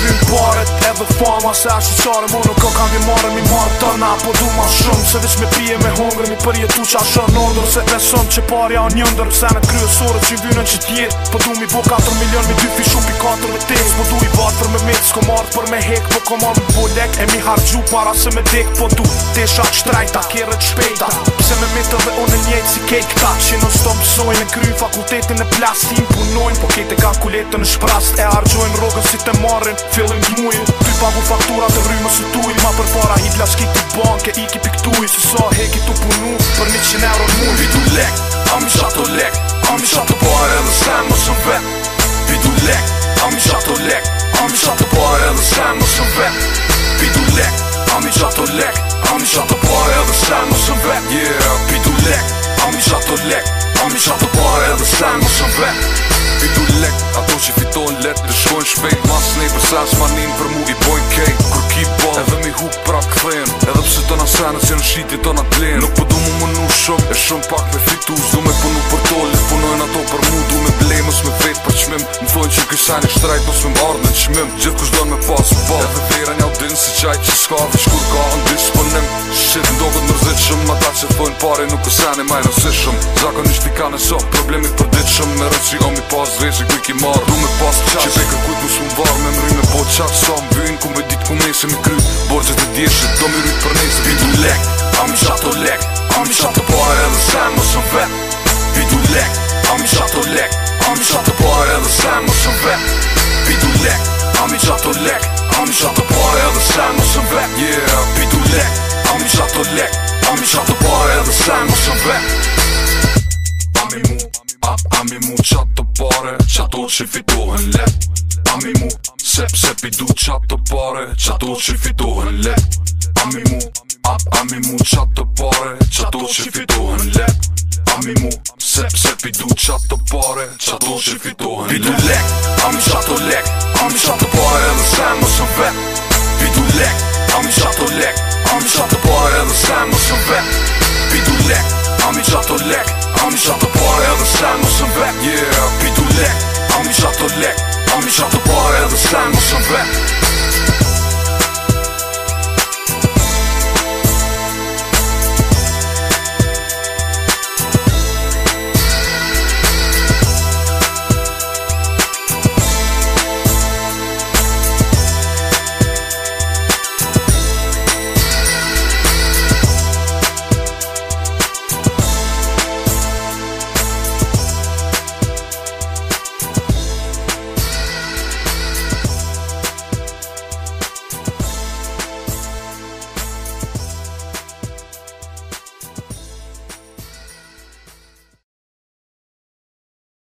vim pare Edhe fama se a qëqare Më nuk kanë një marë Mi marë të na Po du ma shumë Se vish me pije me hungrë Mi përjetu qa shën në ndër Se besëm që parja o një ndër Se në kryesore që i vynën që tjetë Po du mi bo 4 milion Mi dy fi shumë pi 4 me tek Po du i batë për me mitë Sko marë për me hek Po ko komon më bolek E mi hargju para se me dek Po du tesha qëtrejta Kere qëpejta K Se me mitë dhe unë njejtë si kejt këta Që në stop sojnë në kryjnë fakultetin e plasin Punojnë, impunojnë, po kejt e ka kuletën në shprast E argjojnë rogën si të marrin, fillin të mujnë Ty pavu faktura të rrymë së tujnë Ma për para i t'la të banke, i ki piktuj Se sa heki të punu, për një që nërë në mujnë Pitu lek, am i shato lek, am i shato pare dhe sen më shumë vet Pitu lek, am i shato lek, am i shato pare dhe sen më shumë vet Pitu lek, am i shato lek, am i shato edhe sa më shën vet Yeah, pitu lek A mi qa të lek A mi qa të pare edhe sa më shën vet Pitu lek Ato që fiton let të shkojnë shpejt Mas ne përsa që ma njën vërmu i bojnë kej Kër ki po Edhe mi hu pra këthejn Edhe pse të nasa në në shiti të na plen Nuk pëdu po mu më nu shok E shumë pak me fitu Zdo me punu për to Le punojnë ato për mu Du me blej mos me vet për qmim Më thojnë që kësani shtrajt Mos me më ardhme qmim Gjithë kush do në me pasu pa po. Edhe vera njau din se qaj që s'ka dhe Ma Ata që t'pojnë pare nuk kësani ma i nësishëm Zakon ishti ka nëso problemi përditshëm Me rëtë që om i pas zveq e kujki marrë Du me pas qaq Që pe kërkujt mu shumë varë Me mëri me po qaq Sa më vyjnë ku me dit ku me se mi kry Borgjët e djeshe do mi rrit për nejse Vidu a mi shato lek A mi shato pare edhe sen më shumë vet Vidu lek, a mi shato lek A mi shato pare edhe sen më shumë vet Vidu lek, a mi shato lek A mi shato pare edhe sen më shumë Yeah, vidu lek, a mi shato lek, Mi sho to pore, cha tu ci fitu nel. Ammi mu, map ammi mu sho to pore, cha tu ci fitu nel. Ammi mu, sep sep i du cha to pore, cha tu ci fitu nel. Ammi mu, map ammi mu sho to pore, cha tu ci fitu nel. Ammi mu, sep sep i du cha to pore, cha tu ci fitu nel. Ammi sho to le. to lek Am i qa të pare edhe sen mos në vet Yeah, pitu lek Am i qa të lek Am i qa të pare edhe sen mos në vet